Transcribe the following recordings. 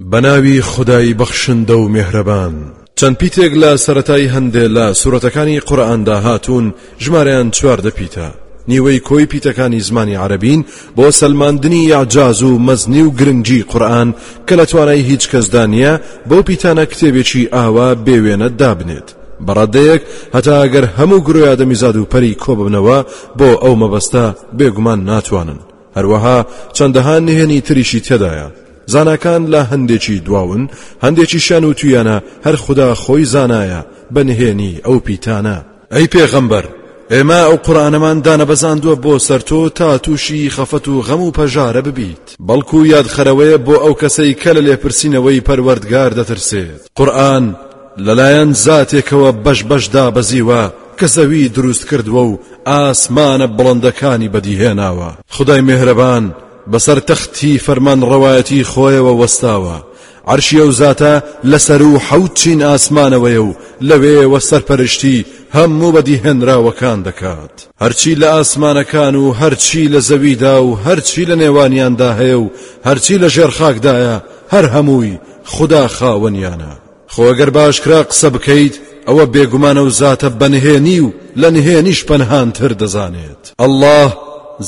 بەناوی خودای بەخشندە و مێهرەبان. چەند پیتێک لە سەرەتای هەندێ لە سورەتەکانی قورئاندا هاتوون ژمارەیان چواردە پیتە، نیوەی کۆی پیتەکانی زمانی عەرەبین بۆ سەلماندنی ئیعجاز و مەزنی و گرنگی قورئان کە لە توانای هیچ کەسدا نییە بەو پیتانە کتێبێکی ئاوا بێ وێنە دابنێت بە ڕادەیەک هەتا ئەگەر هەموو گرۆی ئادەمیزاد و پەری کۆببنەوە بۆ ئەو مەبەستە بێگومان ناتوانن هەروەها چەندەها نهێنی تریشی تێدایە زاناکان لە هەندێکی دواون هەندێکیشیان وتویانە هەر خدا خۆی زانایە بە نهێنی ئەو پیتانە ئەی پێغەمبەر ئێمە ئەو قورآنەمان دانەبەزاندووە بۆ سەر تۆ تا تووشی خەفەت و غەم و پەژارە ببیت بەڵکو یادخەرەوەیە بۆ ئەو کەسەی کە لە لێپرسینەوەی پەروەردگار دەترسێت قورآن لەلایەن زاتێکەوە بەش بەش دابەزیوە کە زەوی دروست کردووە و ئاسمانە بڵندەکانی بەدیهێناوە. خودای میهرەبان بەسەر تەختی فەرمانڕەوایەتی خۆیەوە وەستاوە، عەرشی ئەو زاتە لەسەروو حەوت چین ئاسمانەوەیە و لەوێیەوە سەرپەرشتی هەموو بەدیهێنراوەکان دەکات. هەرچی لە ئاسمانەکان و هەرچی لە زەویدا و هەرچی لە نێوانیاندا هەیە و هەرچی لە ژێرخاکدایە، هەر هەمووی خودا خاوەنیانە. خۆ گەر بە ئاشکرا قسە بکەیت ئەوە بێگومان ئەو زاتە بە نهێنی و لە نهێنیش پەنهانتر دەزانێت ئەڵا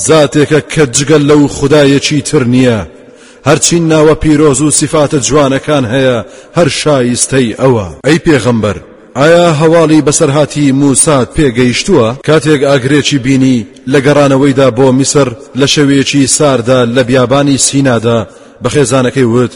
زاتێکە کە جگەل لەو خودایەکی تر نییە هەرچی ناوە پیرۆز و سیفاتە جوانەکان هەیە هەر شایستەی ئەوە ئەی پێغەمبەر ئایا هەواڵی بەسەرهاتی موسات پێگەیشتووە کاتێک ئاگرێکی بینی لە گەڕانەوەیدا بۆ میسر لە شەوێکی ساردا لە بیابانی سینادا بە خێزانەکەی وت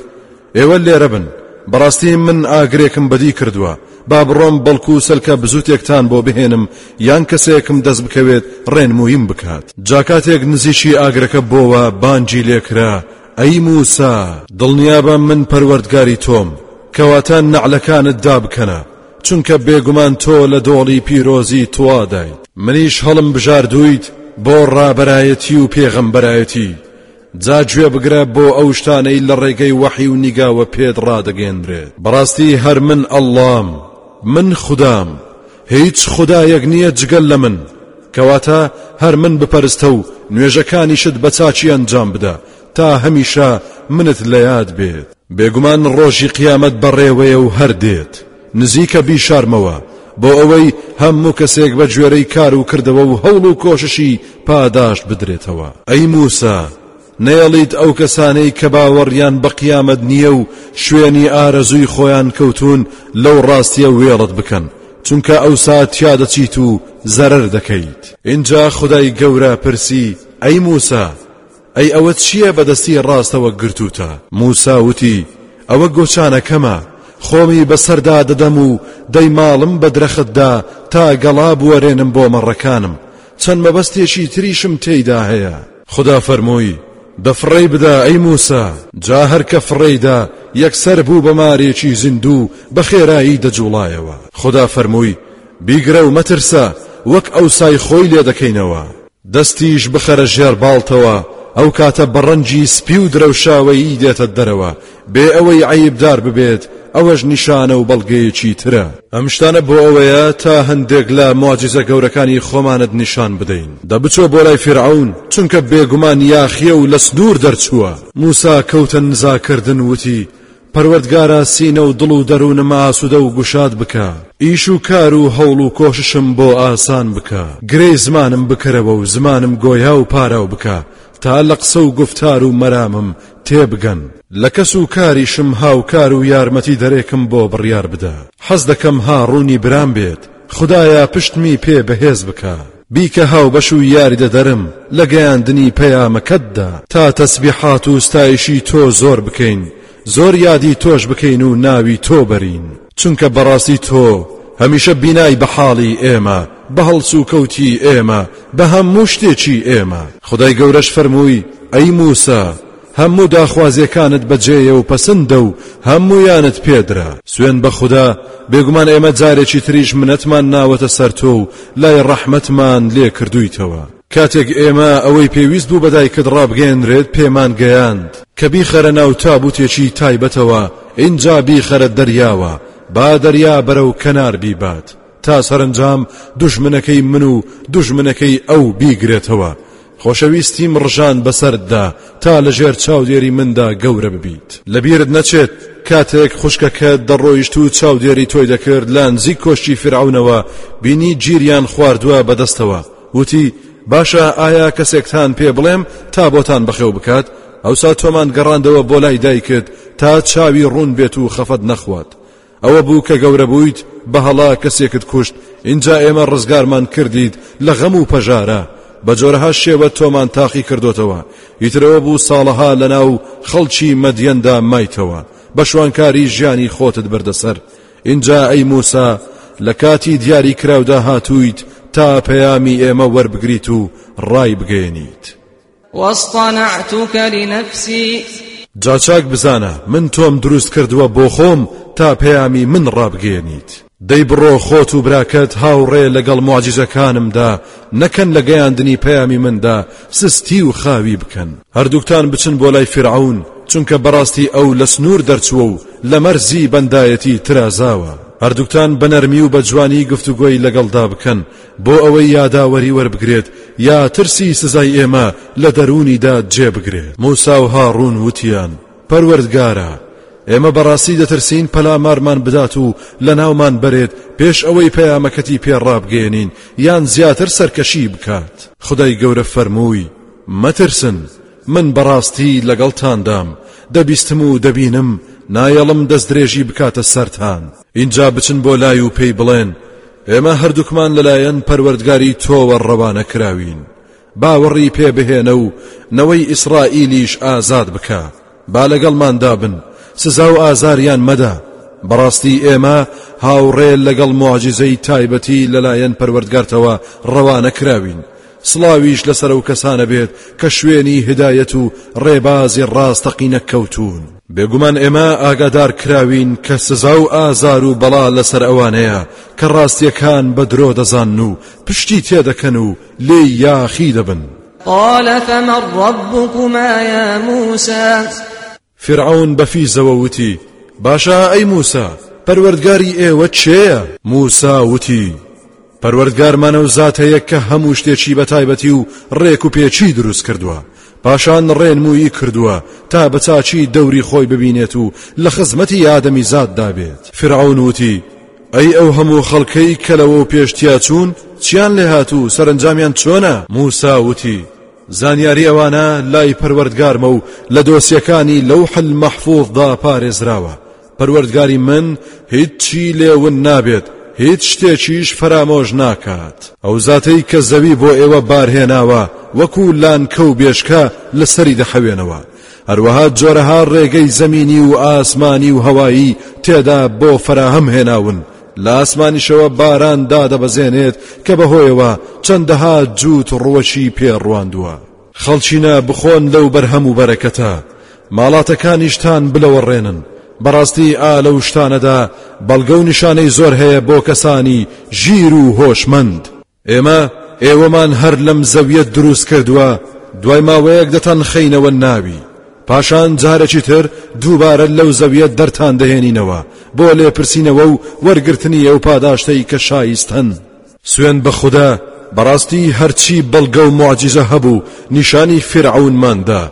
ئێوە لێرە بن، بەڕاستی من ئاگرێکم بەدی کردووە، با بڕۆم بەڵکو سەلکە بزوتێکتان بۆ بهێنم یان کەسێکم دەست بکەوێت ڕێنموویم بکات. جا کاتێک نزیکی ئاگرەکە بۆوە بانگی لێ کرا، ئەی موسا! دڵنیابە من پەروەردگاری تۆم، کەواتە نەعلەکانت دابکەنە، چونکە بێگومان تۆ لە دۆڵی پیرۆزی توادایت. منیش هەڵمبژاردوویت بۆ ڕابەرایەتی و پێغەمبەرایەتی، جا گوێ بگرە بۆ ئەو شتانەی لە ڕێگەی وەحی و نیگاوە پێت ڕادەگەیەنرێت، بەڕاستی هەر من اللەم، من خودام، هیچ خودایەک نییە جگە لە من، کەواتە هەر من بپەرستە و نوێژەکانیشت بە چاکی ئەنجام بدە تا هەمیشە منت لە یاد بێت، بێگومان ڕۆژی قیامەت بەڕێوەیە و هەر دێت. نزیکە بیشارمەوە، بۆ ئەوەی هەموو کەسێک بە گوێرەی کار و کردەوە و هەوڵ و کۆششی پاداشت بدرێتەوە. ئەی مووسا! نەیەڵیت ئەو کەسانەی کە باوەڕیان بە قیامەت نییە و شوێنی ئارەزووی خۆیان کەوتوون لەو ڕاستییە وێڵت بکەن، چونکە ئەوسا تیادەچیت و زەرەر دەکەیت. ئینجا خودای گەورە پرسی، ئەی مووسا! ئەی ئەوە چییە بە دەستی ڕاستەوە گرتووتە؟ مووسا وتی، ئەوە گۆچانەکەمە، خۆمی بەسەردا دەدەم و دەیماڵم بە درەختدا تا گەڵا بوەرێنم بۆ مەڕەکانم، چەند مەبەستێکی تریشم تێیدا هەیە. خودا فەرمووی، دە فڕێی بدە ئەی مووسا! جا هەر کە فڕێی دا، یەکسەر بوو بە مارێکی زیندوو و بە خێرایی دەجووڵایەوە. خودا فەرمووی، بیگرە و مەترسە، وەک ئەوسای خۆی لێ دەکەینەوە. دەستیش بخەرە ژێر باڵتەوە ئەوکاتە بە ڕەنجی سپی و درەوشاوەیی دێتە دەرەوە بێ ئەوەی عەیبدار ببێت ئەوەش نیشانە و بەڵگەیەکی ترە. ئەم شتانە بۆ ئەوەیە تا هەندێک لە موعجیزە گەورەکانی خۆمانت نیشان بدەین. دە بچۆ بۆ لای فیرعەون چونکە بێگومان یاخییە و لە سنوور دەرچووە. موسا کەوتە نزاکردن وتی، پەروەردگارا سینە و دڵ و دەروونم ئاسودە و گوشاد بکە، ئیش و کار و هەوڵ و کۆششم بۆ ئاسان بکە، گرێی زمانم بکەرەوە و زمانم گۆیا و پاراو بکە تا لە قسە و گوفتار و مەرامم تێ بگەن، لە کەس و کاریشم هاوکار و یارمەتی دەرێکم بۆ بڕیار بدە، حەز دەکەم هاڕوونی برام بێت، خودایا پشتمی پێ بەهێز بکە. بیکە هاوبەش و یاریدەدەرم لە گەیاندنی پەیامەکەتدا تا تەسبیحات و ستایشی تۆ زۆر بکەین زۆر یادی تۆش بکەین و ناوی تۆ بەرین چونکە بەڕاستی تۆ هەمیشە بینای بە حاڵی ئێمە بە هەڵسوکەوتی ئێمە بە هەموو شتێکی ئێمە. خودای گەورەش فەرمووی، ئەی موسا، هەموو داخوازیەکانت بە جێیە و پەسندە و هەموویانت پێدرا. سوێن بە خودا بێگومان ئێمە جارێکی تریش منەتمان ناوەتە سەر تۆ و لای ڕەحمەتمان لێ کردوویتەوە. کاتێک ئێمە ئەوەی پێویست بوو بە دایکت ڕابگەیەنرێت پێمان گەیاند، کە بیخەرە ناو تابوتێکی تایبەتەوە ئینجا بیخەرە دەریاوە با دەریا بەرەو کەنار بیبات، تا سەرەنجام دوژمنەکەی من و دوژمنەکەی ئەو بیگرێتەوە خۆشەویستیم ڕژان بەسەردا تا لەژێر چاودێری مندا گەورە ببیت لەبیرت نەچێت کاتێک خوشکەکە دەڕۆیشت و چاودێری تۆی دەکرد لە نزیک کۆشتی فرعونەوە بینی گیریان خواردووە بەدەستەوە وتی باشە ئایا کەسێکتان پێ بڵێم تا بۆتان بەخێو بکات ئەوسا تۆمان گەڕاندەوە بۆ لای دایکت تا چاوی ڕوون بێت و خەفەت نەخوات ئەوە بوو کە گەورە بوویت بە هەڵە کەسێکت کوشت ئینجا ئێمە ڕزگارمان کردیت لە غەم و پەژارە بە جۆرەها شێوە تۆمان تاقی کردوتەوە ئیترەوە بوو ساڵەها لەناو خەڵکی مەدیەندا مایتەوە بە شوانکاری ژیانی خۆتت بردەسەر ئینجا ئەی موسا لە کاتی دیاری کراودا هاتوویت تا پەیامی ئێمە وەربگریت و ڕای بگەێنیت. واصطنعتك لنفسي جا چاک بزانە من تۆم دروست کردووە بۆ خۆم تا پەیامی من ڕابگەیەنیت دەی بڕۆ خۆت و براکەت هاوڕێ لەگەڵ معجزەکانمدا نەکەن لە گەیاندنی پەیامی مندا سستی و خاوی بکەن هەردووکتان بچن بۆ لای فرعون چونکە بەڕاستی ئەو لە سنوور دەرچووە و لە مەرزی بەندایەتی ترازاوە هەردووکتان بە نەرمی و بە جوانی گفتوگۆی لەگەڵدا بکەن بۆ ئەوەی یاداوەری وەربگرێت یا ترسی سزای ئێمە لە دەروونیدا جێ بگرێت. موسا و هاڕوون وتیان، پەروەردگارا، ئێمە بەڕاستی دەترسین پەلامارمان بدات و لەناومان بەرێت پێش ئەوەی پەیامەکەتی پێ ڕابگەیەنین یان زیاتر سەرکەشی بکات. خودای گەورە فەرمووی، مەترسن، من بەڕاستی لەگەڵتاندام، دەبیستم و دەبینم، نایەڵم دەستدرێژی بکاتە سەرتان. ئینجا بچن بۆ لای و پێی بڵێن ئێمە هەردووکمان لەلایەن پەروەردگاری تۆوە ڕەوانە کراوین باوەڕی پێ بهێنە و نەوەی ئیسرائیلیش ئازاد بکە با لەگەڵماندا بن سزا و ئازاریان مەدە بەڕاستی ئێمە هاوڕێ لەگەڵ معجززەی تایبەتی لەلایەن پەروەردگارتەوە ڕەوانە کراوین سڵاویش لەسەر ئەو کەسانە بێت کە شوێنی هیدایەت و ڕێبازی ڕاستەقینە کەوتوون. بێگومان ئێمە ئاگادار کراوین کە سزا و ئازار و بەڵا لەسەر ئەوانەیە کە ڕاستیەکان بە درۆ دەزانن و پشتی تێدەکەن و لێی یاخی دەبن. قال فمن ربكما يا موسى فیرعەون بە فیزەوە وتی، باشە ئەی مووسا، پەروەردگاری ئێوە کێیە؟ مووسا وتی، پەروەردگارمان ئەو زاتەیە کە هەموو شتێکی بە تایبەتی و ڕێک و پێکی دروست کردووە، پاشان ڕێنموویی کردووە تا بە چاکی دەوری خۆی ببینێت و لە خزمەتی ئادەمیزاددا بێت. فیرعەون وتی، ئەی ئەو هەموو خەڵکەی کە لەوەو پێش تیاچوون، چییان لێهات و سەرەنجامیان چۆنە؟ مووسا وتی، زانیاری ئەوانە لای پەروەردگارمە و لە دۆسیەکانی لەوح المەحفوظدا پارێزراوە پەروەردگاری من هیچی لێون نابێت هیچ شتێکیش فەرامۆش ناکات ئەو زاتەی کە زەوی بۆ ئێوە بارهێناوە وەکو لانکە و بێشکە لەسەری دەحەوێنەوە هەروەها جۆرەها ڕێگەی زەمینی و ئاسمانی و هەوایی تێدا بۆ فەراهەم هێناون لە ئاسمانیشەوە باران دادەبەزێنێت کە بەهۆیەوە چەندەها جووت ڕووەکی پێ ڕواندووە. خەڵکینە بخۆن لەو بەرهەم و بەرەکەتە، ماڵاتەکانیشتان بلەوەڕێنن، بەڕاستی ئا لەو شتانەدا بەڵگە و نیشانەی زۆر هەیە بۆ کەسانی ژیر و هۆشمەند. ئێمە ئێوەمان هەر لەم زەویە دروست کردوە دوای ماوەیەک دەتان خەینەوە ناوی پاشان جارەکی تر دووبارە لەو زەویە دەرتان دەهێنینەوە بۆ لێپرسینەوە و وەرگرتنی ئەو پاداشتەی کە شایستەن سوێن بە خودا بەڕاستی هەرچی بەڵگە و معجزە هەبوو نیشانی فرعونماندا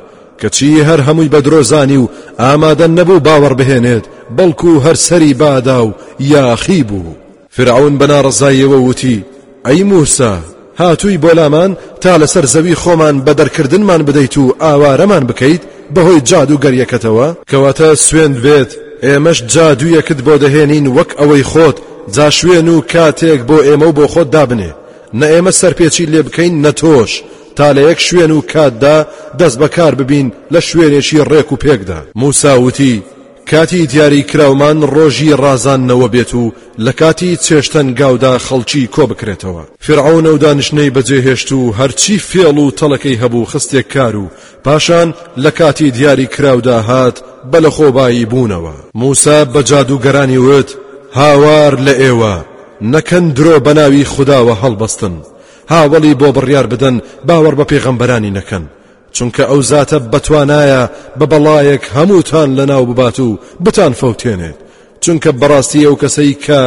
کەچی هەر هەمووی بە درۆزانی و ئامادە نەبوو باوەڕ بهێنێت بەڵکو هەر سەری بادا و یاخی بوو فیرعەون بە ناڕەزاییەوە وتی، ئەی مووسا! هاتووی بۆ لامان تا لەسەر زەوی خۆمان بە دەرکردنمان بدەیت و ئاوارەمان بکەیت بەهۆی جادووگەرییەکەتەوە؟ کەواتە سوێند بێت ئێمەش جادوویەکت بۆ دەهێنین وەک ئەوەی خۆت جاشوێن و کاتێک بۆ ئێمە و بۆ خۆت دابنێ، نە ئێمە سەرپێچی لێ بکەین نە تۆش، تا لە یەک شوێن و کاتدا دەستبەکار ببین لە شوێنێکی ڕێک و پێکدا. مووسا وتی، کاتی دیاری کراومان ڕۆژی ڕازاندنەوە بێت و لە کاتی چێشتەنگاودا خەڵکی کۆبکرێتەوە فیرعەونە و دانیشتنەی بەجێهێشت و هەرچی فێڵ و تەڵەکەی هەبوو خستێک کار و پاشان لە کاتی دیاری کراودا هات بە لە خۆبایی بوونەوە موسا بە جادووگەرانی وت هاوار لە ئێوە نەکەن درۆ بە ناوی خوداوە هەڵبەستن هاوڵی بۆ بڕیار بدەن باوەڕ بە پێغەمبەرانی نەکەن چونکە ئەو زاتە بەتوانایە بە بەڵایەک هەمووتان لەناو ببات و بتان فەوتێنێت چونکە بەڕاستی ئەو کەسەی کە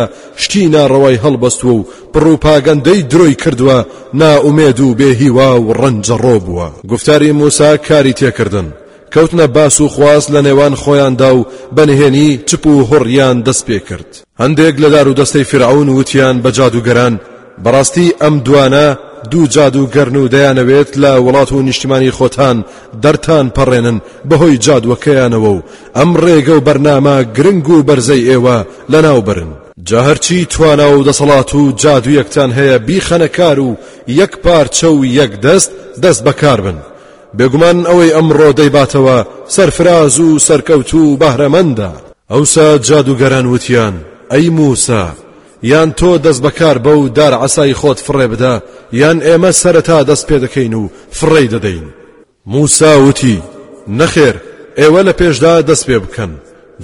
شتی ناڕەوای هەڵبەستوە و پڕوپاگەندەی درۆی کردووە نائومێد و بێهیوا و ڕەنجەڕۆ بووە گفتاری موسا کاری تێکردن کەوتنە باس و خواست لە نێوان خۆیاندا و بەنهێنی چپ و هڕیان دەست پێ کرد. هەندێک لە دارودەستەی فیرعەون وتیان بە جادووگەران، بەڕاستی ئەم دوانە دوو جادووگەرن و دەیانەوێت لە وڵات و نیشتمانی خۆتان دەرتان پەڕێنن بەهۆی جادووەکەیانەوە و ئەم ڕێگە و بەرنامە گرنگ و بەرزەی ئێوە لەناو برن. جا هەرچی توانا و دەسەڵات و جادوویەکتان هەیە بیخەنە کار و یەک پارچە و یەک دەست دەست بەکار بن بێگومان ئەوەی ئەمڕۆ دەیباتەوە سەرفراز و سەرکەوتوو و بەهرەمەندە ئەوسا جادووگەران وتیان، ئەی مووسا! یان تۆ دەست بەکار بە و دار عەسای خۆت فڕێ بدە، یان ئێمە سەرەتا دەست پێ دەکەین و فڕێی دەدەین. مووسا وتی، نەخێر، ئێوە لە پێشدا دەست پێ بکەن.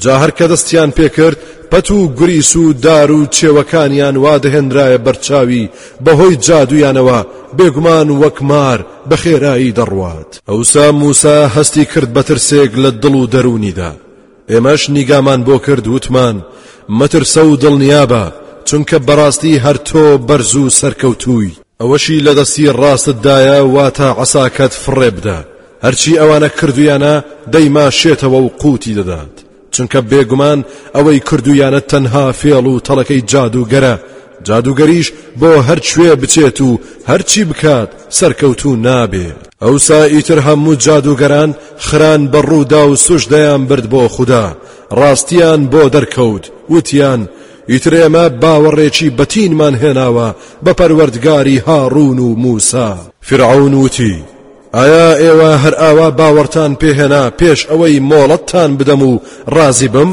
جا هەر کە دەستیان پێ کرد، پەت و گوریس و دار و چێوەکانیان وا دەهێنرایە بەر چاوی، بە هۆی جادوویانەوە بێگومان وەک مار بە خێرایی دەڕوات. ئەوسا مووسا هەستی کرد بە ترسێک لە دڵ و دەروونیدا. ئێمەش نیگامان بۆ کرد وتمان، مەترسە و دڵنیابە، چونکە بەڕاستی هەر تۆ بەرز و سەرکەوتووی. ئەوەشی لە دەستی ڕاستتدایە، واتە عەساکەت فڕێبدە، هەرچی ئەوانە کردوویانە دەیماشێتەوە و قووتی دەدات، چونکە بێگومان ئەوەی کردوویانە تەنها فێڵ و تەڵەکەی جادووگەرە، جادووگەریش بۆ هەر کوێ بچێت و هەرچی بکات سەرکەوتوو نابێت ئەوسا ئیتر هەموو جادووگەران خران بە ڕوودا و سوش دەیان برد بۆ خوددا ڕاستیان بۆ دەرکەوت وتیان ئیتر ئێمە باوەڕێکی بەتینمان هێناوە بە پەروەردگاری هاڕون و موسا فرعون وتی ئایا ئێوە هەر ئاوا باوەڕتان پێهێنا پێش ئەوەی مۆڵەتتان بدەم و ڕازی بم؟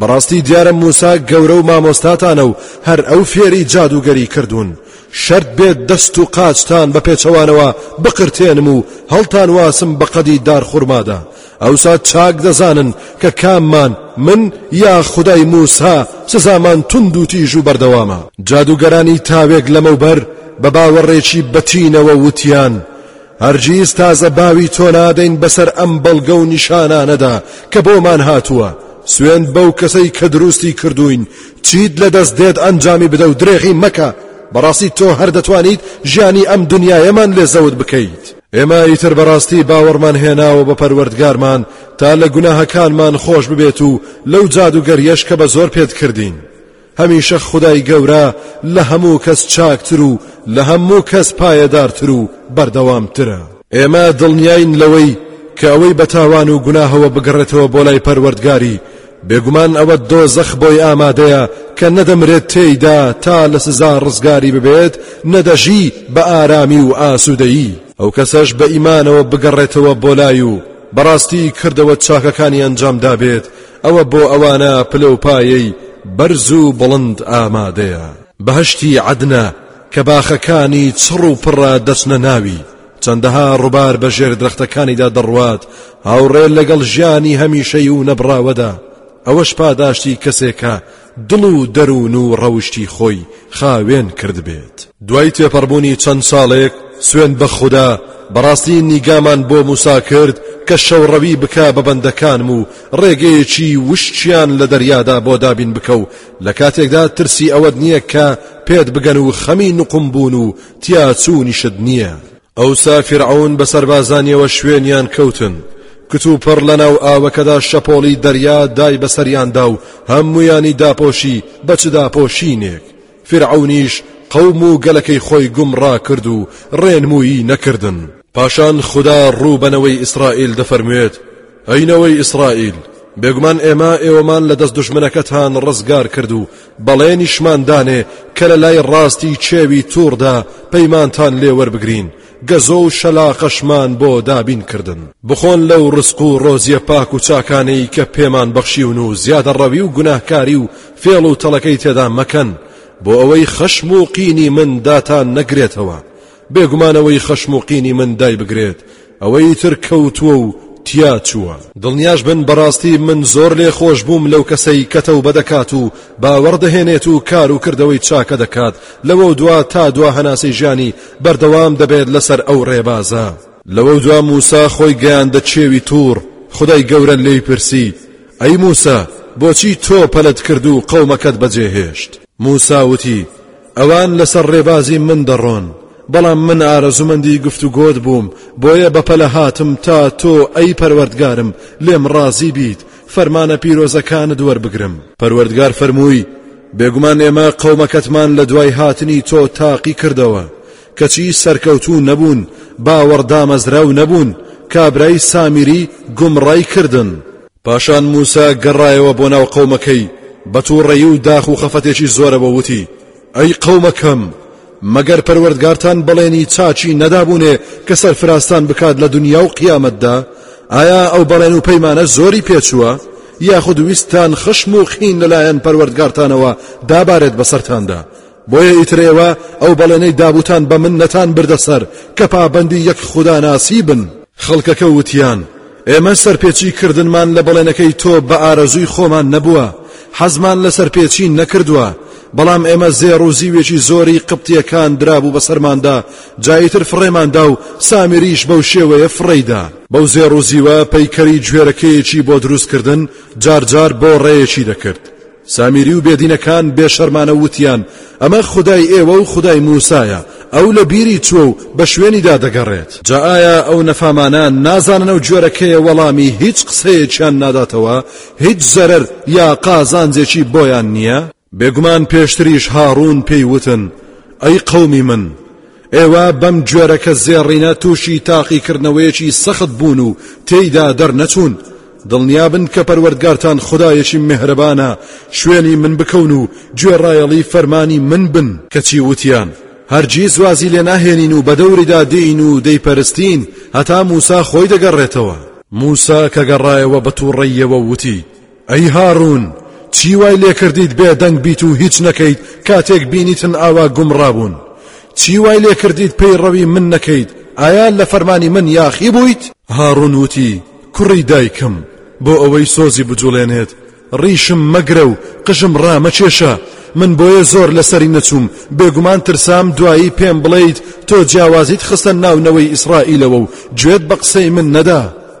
بەڕاستی دیارە موسا گەورە و مامۆستاتانە و هەر ئەو فێری جادووگەری کردوون شەرت بێت دەست و قاچتان بە پێچەوانەوە بقرتێنم و هەڵتان واسم بە قەدی دارخورمادا ئەوسا چاک دەزانن کە کاممان من یا خدای موسا سزامان تند و تیژ و بەردەوامە جادووگەرانی تاوێک لەمەوبەر بە باوەڕێکی بەتینەوە وتیان هەرگیز تازە باوی تۆ نادەین بەسەر ئەم بەڵگە و نیشانانەدا کە بۆمان هاتووە، سوێند بەو کەسەی کە دروستی کردووین، چیت لە دەست دێت ئەنجامی بدە و درێغی مەکە، بەڕاستی تۆ هەر دەتوانیت ژیانی ئەم دونیایەمان لێ زەوت بکەیت. ئێمە ئیتر بەڕاستی باوەڕمان هێناوە بە پەروەردگارمان تا لە گوناهەکانمان خۆش ببێت و لەو جادووگەرییەش کە بە زۆر پێت کردین. هەمیشە خودای گەورە لە هەموو کەس چاکتر و لە هەموو کەس پایەدارتر و بەردەوامترە. ئێمە دڵنیاین لەوەی کە ئەوەی بە تاوان و گوناهەوە بگەڕێتەوە بۆ لای پەروەردگاری، بێگومان ئەوە دۆزەخ بۆی ئامادەیە کە نە دەمرێت تێیدا تا لە سزا ڕزگاری ببێت نە دەژی بە ئارامی و ئاسوودەیی. ئەو کەسەش بە ئیمانەوە بگەڕێتەوە بۆ لای و بەڕاستی کردەوە چاکەکانی ئەنجام دابێت ئەوە بۆ ئەوانە پلە و پایەی بەرز و بڵند ئامادەیە. بەهەشتی عەدنە کە باخەکانی چڕ و پڕە دەچنە ناوی، چەندەها ڕووبار بە ژێر درەختەکانیدا دەڕوات، هاوڕێ لەگەڵ ژیانی هەمیشەیی و نەبڕاوەدا، ئەوەش پاداشتی کەسێکە دڵ و دەروون و ڕەوشتی خۆی خاوێن کردبێت. دوای تێپەڕبوونی چەند ساڵێک، سوێند بە خودا، بەڕاستی نیگامان بۆ موسا کرد کە شەوڕەوی بکا بە بەندەکانم و ڕێگەیەکی وشکیان لە دەریادا بۆ دابین بکە و لە کاتێکدا ترسی ئەوەت نییە کە پێت بگەن و خەمی نوقمبوون و تیاچوونیشت نییە. ئەوسا فیرعەون بە سەربازانیەوە شوێنیان کەوتن، کتوپڕ لەناو ئاوەکەدا شەپۆڵی دەریا دای بەسەریاندا و هەموویانی داپۆشی بە چ داپۆشینێک، فیرعەونیش قەوم و گەلەکەی خۆی گومڕا کرد و ڕێنموویی نەکردن. پاشان خودا ڕوو بە نەوەی ئیسرائیل دەفەرموێت، ئەی نەوەی ئیسرائیل، بێگومان ئێمە ئێوەمان لە دەست دژمنەکەتان ڕزگار کرد و بەڵێنیشمان دانێ کە لە لای ڕاستی چێوی تووڕدا پەیمانتان لێ وەربگرین گەزۆ و شەلاقەشمان بۆ دابین کردن بخۆن لەو ڕسق و ڕۆزیە پاک و چاکانەی کە پێمان بەخشیون و زیادە ڕەوی و گوناهکاری و فێڵ و تەڵەکەی تێدا مەکەن بۆ ئەوەی خەشم و قینی من داتان نەگرێتەوە بێگومان ئەوەی خەشم و قینی من دایبگرێت ئەوەی تر کەوتووە و تیا چووە. دڵنیاش بن بەڕاستی من زۆر لێ خۆش بووم لەو کەسەی کە تەوبە دەکات و باوەڕ دەهێنێت و کار و کردەوەی چاکە دەکات لەوەو دوا تا دوا هەناسەی ژیانی بەردەوام دەبێت لەسەر ئەو ڕێبازە. لەوەو دوا موسا خۆی گەیاندە چێوی توڕ، خودای گەورە لێی پرسی، ئەی موسا بۆچی تۆ پەلەت کرد و قەومەکەت بەجێهێشت؟ موسا وتی، ئەوان لەسەر ڕێبازی من دەڕۆن، بەڵام من ئارەزوومەندی گفتوگۆت بووم، بۆیە بەپەلە هاتم تا تۆ ئەی پەروەردگارم لێم ڕازی بیت، فەرمانە پیرۆزەکانت وەربگرم. پەروەردگار فەرمووی، بێگومان ئێمە قەومەکەتمان لە دوای هاتنی تۆ تاقی کردەوە، کەچی سەرکەوتوو نەبوون، باوەڕدامەزراو نەبوون، کابرای سامیری گومڕای کردن. پاشان موسا گەڕایەوە بۆ ناو قەومەکەی بە تووڕەیی و داخ و خەفەتێکی زۆرەوە وتی ئەی قەومەکەم مەگەر پەروەردگارتان بەڵێنی چاچی نەدابوونێ کە سەرفرازتان بکات لە دنیا و قیامەتدا ئایا ئەو بەڵێن و پەیمانە زۆری پێچووە یاخود ویستان خشم و خین لەلایەن پەروەردگارتانەوە دابارێت بەسەرتاندا بۆیە ئیتر ئێوە ئەو بەڵێنەی دابووتان بە من نەتان بردە سەر کە پابەندی یەک خوداناسی بن. خەڵکەکە وتیان، ئێمە سەرپێچی کردنمان لە بەڵێنەکەی تۆ بە ئارەزووی خۆمان نەبووە، حەزمان لە سەرپێچی نەکردووە، بەڵام ئێمە زێڕ و زیوێکی زۆری قبتییەکان درابوو بە سەرماندا، جا ئیتر فڕێمان دا و سامرییش بەو شێوەیە فڕێی دا. بەو زێڕ و زیوە پەیکەری گوێرەکەیەکی بۆ دروست کردن، جار جار بۆ ڕێیەکی دەکرد. سامیری و بێدینەکان بێ شەرمانە وتیان، ئەمە خودای ئێوە و خودای موسایە، ئەو لە بیری چووە و بە شوێنیدا دەگەڕێت، جا ئایا ئەو نەفامانە نازانن ئەو گوێرەکەیە وەڵامی هیچ قسەیەکیان ناداتەوە، هیچ زەرەر یا قازانجێکی بۆیان نییە؟ بێگومان پێشتریش هاڕوون پێی وتن، ئەی قەومی من! ئێوە بەم جۆرە کە زێڕینە تووشی تاقیکردنەوەیەکی سەخت بوون و تێیدا دەرنەچوون دڵنیابن کە پەروەردگارتان خدایەکی مهرەبانە شوێنی من بکەون و گوێڕایەڵی فەرمانی من بن کەچی وتیان هەرگیز وازی لێ ناهێنین و بە دەوریدا دێین و دەیپەرستین هەتا موسا خۆی دەگەڕێتەوە. موسا کە گەڕایەوە بە تووڕەییەوە وتی، ئەی هاڕوون چی وای لێکردیت بێدەنگ بیت و هیچ نەکەیت کاتێک بینیتن ئاوا گومڕا بوون چی وای لێکردیت پەیڕەوی من نەکەیت ئایا لە فەرمانی من یاخی بوویت هاڕوون وتی کوڕی دایکم بۆ ئەوەی سۆزی بجوڵێنێت ڕیشم مەگرە و قژم ڕامەکێشە من بۆیە زۆر لەسەری نەچووم بێگومان ترسام دوایی پێم بڵێیت تۆ جیاوازیت خستە ناونەوەی ئیسرائیلەوە و گوێت بە قسەی من نەدا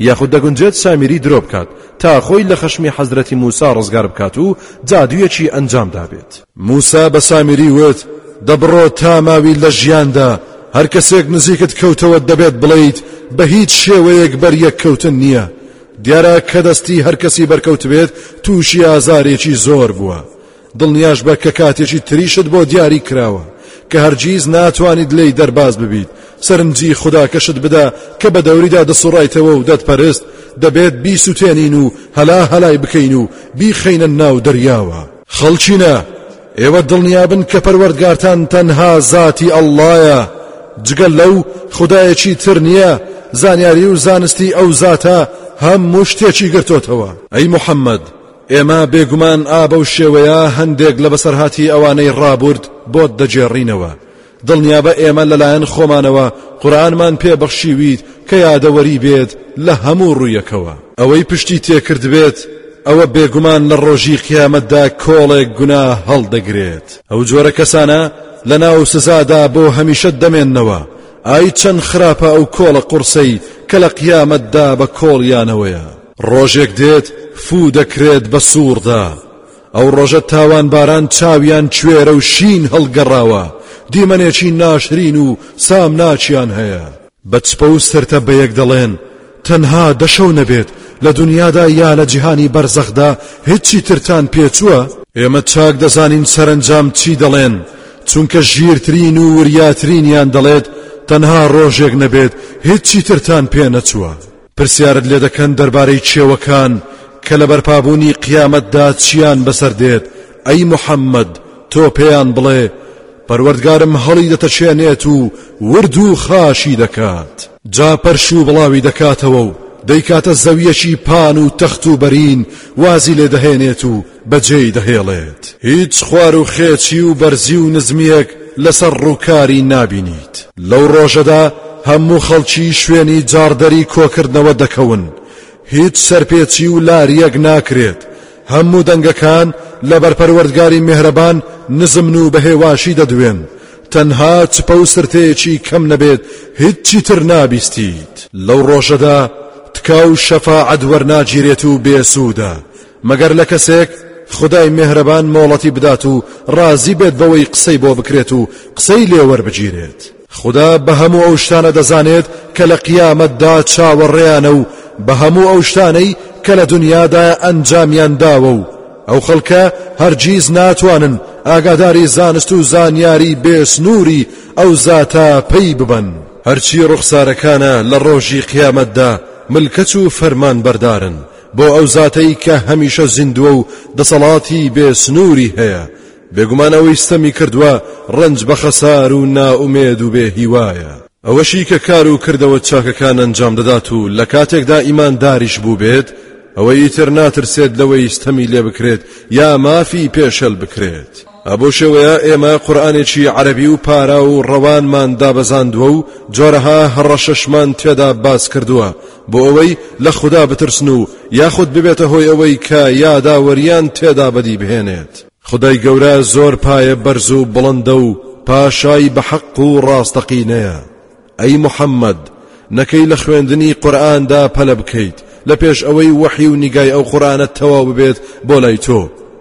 یاخود دەگونجێت سامیری درۆ بکات تا خۆی لە خەشمی حەزرەتی موسا ڕزگار بکات و جادوویەکی ئەنجام دابێت. موسا بە سامیری وت، دەبڕۆ تا ماوی لە ژیاندا، هەر کەسێک نزیکت کەوتەوە دەبێت بڵێیت بە هیچ شێوەیەک بەریەک کەوتن نییە، دیارە کە دەستی هەر کەسی بەرکەوتبێت تووشی ئازارێکی زۆر بووە. دڵنیاش بە کە کاتێکی تریشت بۆ دیاری کراوە کە هەرگیز ناتوانیت لێی دەرباز ببیت سەرنجی خوداکەشت بدە کە بە دەوریدا دەسوڕایتەوە و دەتپەرست دەبێت بیسوتێنین و هەلا هەلای بکەین و بیخەینە ناو دەریاوە خەڵچینە ئێوە دڵنیابن کە پەروەردگارتان تەنها زاتی ئەڵلایە جگە لەو خدایەکی تر نییە زانیاری و زانستی ئەو زاتە هەموو شتێکی گرتۆتەوە ئەی محەممەد ئێمە بێگومان ئا بەو شێوەیە هەندێک لە بەسەرهاتی ئەوانەی ڕابورد بۆت دەگێڕینەوە دڵنیابە ئێمە لەلایەن خۆمانەوە قورآنمان پێ بەخشیویت کە یادەوەری بێت لە هەموو ڕوویەکەوە ئەوەی پشتی تێکردبێت ئەوە بێگومان لە ڕۆژی قیامەتدا کۆڵێک گونا هەڵدەگرێت ئەو جۆرە کەسانە لە ناو سزادا بۆ هەمیشە دەمێننەوە ئای چەند خراپە ئەو کۆڵە قورسەی کە لە قیامەتدا بە کۆڵیانەوەیە ڕۆژێک دێت فوو دەکرێت بە سووڕدا، ئەو ڕۆژە تاوانباران چاویان کوێرە و شین هەڵگەڕاوە، دیمەنێکی ناشرین و سامناکیان هەیە. بە چپە و سرتە بە یەک دەڵێن، تەنها دە شەو نەبێت لە دونیادا یا لە جیهانی بەرزەخدا هیچی ترتان پێ چووە؟ ئێمە چاک دەزانین سەرەنجام چی دەڵێن، چونکە ژیرترین و وریاترینیان دەڵێت، تەنها ڕۆژێک نەبێت هیچی ترتان پێ نەچووە. پرسیارت لێ دەکەن دەربارەی چێوەکان کە لە بەرپابوونی قیامەتدا چیان بەسەر دێت، ئەی محەممەد تۆ پێیان بڵێ، پەروەردگارم هەڵی دەتەشێنێت و ورد و خاشی دەکات. جا پەرش و بڵاوی دەکاتەوە و دەیکاتە زەوییەکی پان و تەخت و بەرین وازی لێ دەهێنێت و بەجێی دەهێڵێت هیچ خوار و خێچی و بەرزی و نزمیەک لەسەر ڕووکاری نابینیت لەو ڕۆژەدا هەموو خەڵکی شوێنی جاڕدەری کۆکردنەوە دەکەون هیچ سەرپێچی و لاریەک ناکرێت هەموو دەنگەکان لەبەر پەروەردگاری میهرەبان نزمن و بەهێواشی دەدوێن تەنها چپە و سرتەیەکی کەم نەبێت هیچی تر نابیستیت لەو ڕۆژەدا تکا و شەفاعەت وەرناگیرێت و بێسوودە مەگەر لە کەسێک خودای مێهرەبان مۆڵەتی بدات و ڕازی بێت بەوەی قسەی بۆ بکرێت و قسەی لێ وەربگیرێت. خودا بە هەموو ئەو شتانە دەزانێت کە لە قیامەتدا چاوەڕێیانە و بە هەموو ئەو شتانەی کە لە دونیادایە ئەنجامیان داوە و ئەو خەڵکە هەرگیز ناتوانن ئاگاداری زانست و زانیاری بێسنووری ئەو زاتە پەی ببن. هەرچی ڕوخسارەکانە لە ڕۆژی قیامەتدا ملکەچ و فەرمانبەردارن بۆ ئەو زاتەی کە هەمیشە زیندووە و دەسەڵاتی بێ سنووری هەیە بێگومان ئەوەی ستەمی کردووە ڕەنج بە خەسار و نائومێد و بێ هیوایە ئەوەشی کە کار و کردەوە چاکەکان ئەنجام دەدات و لە کاتێکدا ئیمانداریش بووبێت ئەوە ئیتر ناترسێت لەوەی ستەمی لێ بکرێت یا مافی پێشێل بکرێت. ئەبەو شێوەیە ئێمە قورئانێکی عەرەبی و پاراو و ڕەوانمان دابەزاندووە و جۆرەها هەڕەشەشمان تێدا باس کردووە بۆ ئەوەی لە خودا بترسن و یاخود ببێتە هۆی ئەوەی کە یاداوەریان تێدا بەدی بهێنێت خدای گەورە زۆر پایە بەرز و بڵندە و پاشای بە حەق و ڕاستەقینەیە ئەی محەمەد نەکەی لە خوێندنی قورئاندا پەلە بکەیت لە پێش ئەوەی وەحی و نیگای ئەو قورئانە تەواو ببێت بۆ لای تۆ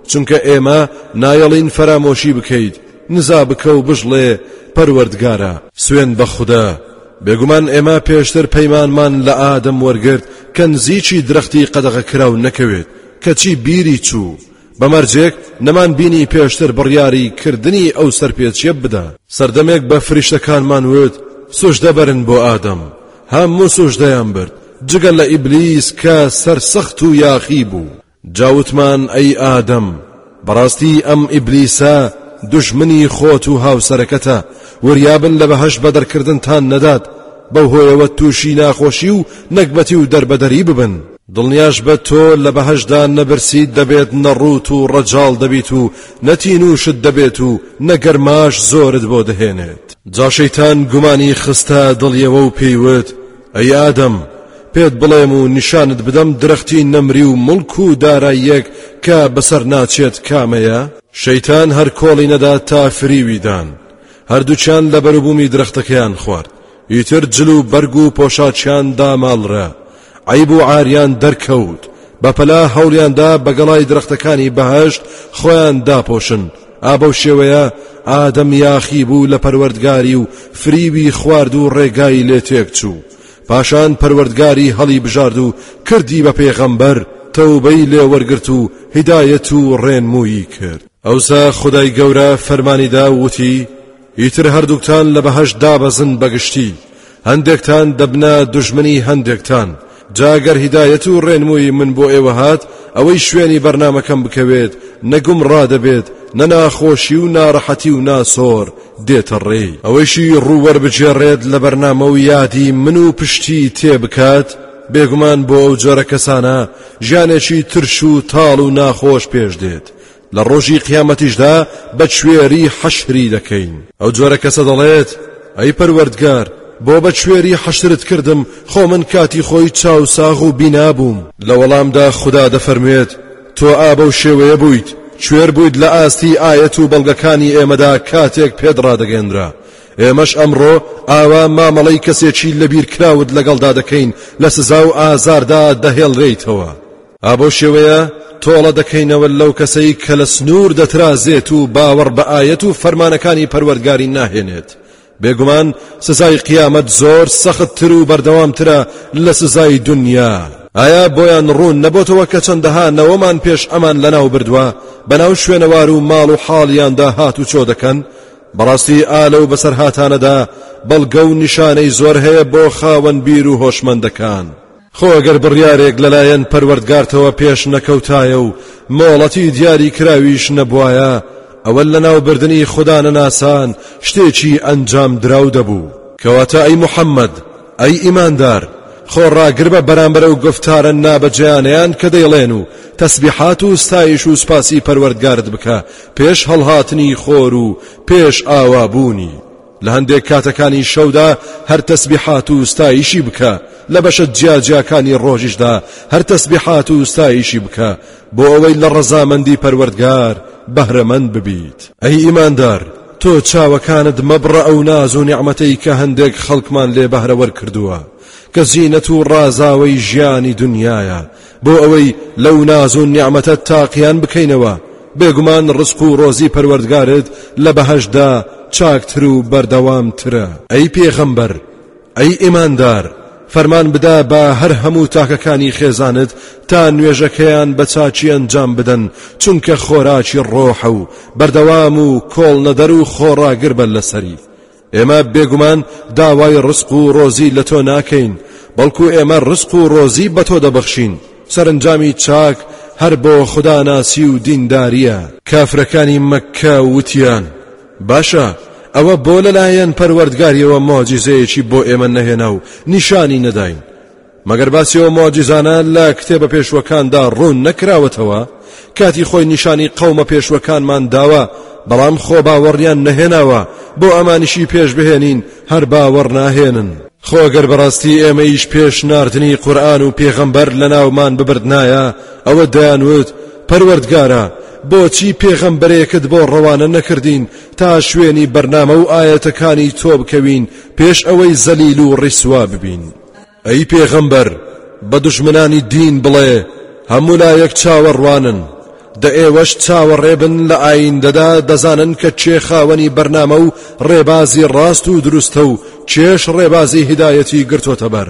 چونکە ئێمە نایەڵین فەرامۆشی بکەیت نزا بکە و بژڵێ پەروەردگارە سوێن بە خودا بێگومان ئێمە پێشتر پەیمانمان لە ئادەم وەرگرت کە نزیکی درەختی قەدەغەکراو نەکەوێت کەچی بیری چوو بە مەرجێک نەمان بینی پێشتر بڕیاری کردنی ئەو سەرپێچیە بدا. سەردەمێک بە فریشتەکانمان وت سوژدە بەرن بۆ ئادەم هەموو سوژدەیان برد جگە لە ئیبلیس کە سەرسەخت و یاخی بوو جا وتمان ئەی ئادەم بەڕاستی ئەم ئیبلیسە دوژمنی خۆت و هاوسەرەکەتە وریابن لە بەهەشت بەدەرکردنتان نەدات بەو هۆیەوە تووشی ناخۆشی و نەگبەتی و دەربەدەری ببن دڵنیاش بە تۆ لە بەهەشدا نە برسیت دەبێت نە ڕووت و ڕەجاڵ دەبیت و نە تینووشت دەبێت و نە گەرماش زۆرت بۆ دەهێنێت. جا شەیتان گومانی خستە دڵیەوە و پێی وت، ئەی ئادەم! پێت بڵێم و نیشانت بدەم درەختی نەمری و موڵک و داراییەک کە بەسەر ناچێت کامەیە؟ شەیتان هەر کۆڵی نەدا تا فریوی دان. هەردووکیان لە بەروبوومی درەختەکەیان خوارد. ئیتر جل و بەرگ و پۆشاکیان داماڵرا، عەیب و عاریان دەرکەوت، بەپەلە هەوڵیاندا بە گەڵای درەختەکانی بەهەشت خۆیان داپۆشن، ئا بەو شێوەیە ئادەم یاخی بوو لە پەروەردگاری و فریوی خوارد و ڕێگای لێ تێکچوو، پاشان پەروەردگاری هەڵیبژارد و کردی بە پێغەمبەر، تەوبەی لێ وەرگرت و هیدایەت و ڕێنموویی کرد. ئەوسا خودای گەورە فەرمانی دا و وتی، ئیتر هەردووکتان لە بەهەشت دابەزن بە گشتی هەندێکتان دەبنە دوژمنی هەندێکتان جا گەر هیدایەت و ڕێنمووی من بۆ ئێوە هات ئەوەی شوێنی بەرنمەکەم بکەوێت نەگوم ڕادەبێت نە ناخۆشی و ناڕەحەتی و ناسۆر دێتە ڕێی ئەوەیشی ڕوووەربگێڕێت لە بەرنامە و یادی من و پشتی تێ بکات بێگومان بۆ ئەو جۆرە کەسانە ژیانێکی ترش و تاڵ و ناخۆش پێش دێت لە ڕۆژی قیامەتیشدا بە کوێری حەشری دەکەین. ئەو جۆرە کەسە دەڵێت، ئەی پەروەردگار، بۆ بە کوێری حەشرت کردم، خۆ من کاتی خۆی چاوساغ و بینا بووم؟ لە وەڵامدا خودا دەفەرموێت، تۆ ئا بەو شێوەیە بوویت، کوێر بوویت لە ئاستی ئایەت و بەڵگەکانی ئێمەدا کاتێک پێت ڕادەگەیەنرا، ئێمەش ئەمڕۆ ئاوا مامەڵەی کەسێکی لەبیرکراوت لەگەڵدا دەکەین لە سزا و ئازاردا دەهێڵرێیتەوە. ئا بەو شێوەیە تۆڵە دەکەینەوە لەو کەسەی کە لە سنوور دەترازێت و باوەڕ بە ئایەت و فەرمانەکانی پەروەردگاری ناهێنێت بێگومان سزای قیامەت زۆر سەختتر و بەردەوامترە لە سزای دنیا ئایا بۆیان ڕوون نەبۆتەوە کە چەندەها نەوەمان پێش ئەمان لەناو بردووە بەناو شوێنەوار و ماڵ و حاڵیاندا هات و چۆ دەکەن بەڕاستی ئالە و بەسەرهاتانەدا بەڵگە و نیشانەی زۆر هەیە بۆ خاوەن بیر و هۆشمەندەکان خۆ گەر بڕیارێک لەلایەن پەروەردگارتەوە پێش نەکەوتایە و مۆڵەتی دیاری کراویش نەبوایە ئەوە لەناوبردنی خودا نەناسان شتێکی ئەنجام دراو دەبوو کەواتە ئەی محەممەد ئەی ئیماندار خۆ ڕاگر بە بەرامبەر ئەو گفتارە نابەجێیانەیان کە دەیڵێن و تەسبیحات و ستایش و سوپاسی پەروەردگارت بکە پێش هەڵهاتنی خۆر و پێش ئاوابوونی لە هەندێک کاتەکانی شەودا هەر تەسبیحات و ستایشی بکە لە بەشە جیاجیاکانی ڕۆژیشدا هەر تەسبیحات و ستایشی بکە بۆ ئەوەی لە ڕەزامەندی پەروەردگار بەهرەمەند ببیت ئەی ئیماندار تۆ چاوەکانت مەبڕە ئەو ناز و نیعمەتەی کە هەندێک خەڵکمان لێ بەهرەوەر کردووە کە زینەت و ڕازاوەی ژیانی دنیاە بۆ ئەوەی لەو ناز و نیعمەتە تاقیان بکەینەوە، بێگومان ڕزق و ڕۆزی پەروەردگارت لە بەهەشتدا چاکتر و بەردەوامترە. ئەی پێغەمبەر، ئەی ئیماندار، فەرمان بدە با هەر هەموو تاکەکانی خێزانت تا نوێژەکەیان بە چاکی ئەنجام بدەن، چونکە خۆراکی ڕۆحە و بەردەوام و کۆڵنەدەر و خۆڕاگربە لەسەری، ئێمە بێگومان داوای ڕزق و ڕۆزی لە تۆ ناکەین بەڵکو ئێمە ڕزق و ڕۆزی بە تۆ دەبەخشین سەرنجامی چاک هەر بۆ خوداناسی و دینداریە کافرەکانی مەککە وتیان باشە ئەوە بۆ لەلایەن پەروەردگاریەوە مۆجیزەیەکی بۆ ئێمە نەهێنا و نیشانی نەداین مەگەر باسی ئەو موعجیزانە لە کتێبە پێشوەکاندا ڕوون نەکراوەتەوە کاتی خۆی نیشانی قەومە پێشوەکانمان داوە بەڵام خۆ باوەڕیان نەهێناوە بۆ ئەمانیشی پێش بهێنین هەر باوەڕ ناهێنن خۆگەر بەڕاستی ئێمەیش پێش ناردنی قورآن و پێغەمبەر لە ناومان ببردنایە ئەوە دەیانوت پەروەردگارە بۆچی پێغەمبەرێکت بۆ ڕەوانە نەکردین تا شوێنی بەرنامە و ئاەتەکانی تۆ بکەوین پێش ئەوەی زەلیل و ڕیسوا ببین. ئەی پێغەمبەر بە دژمنانی دین بڵێ هەموو لایەک چاوەڕوانن دە ئێوەش چاوەڕێبن لە ئایندەدا دەزانن کە چێ خاوەنی بەرنامە و ڕێبازی ڕاست و دروستە و چێش ڕێبازی هیدایەتی گرتۆتە بەر.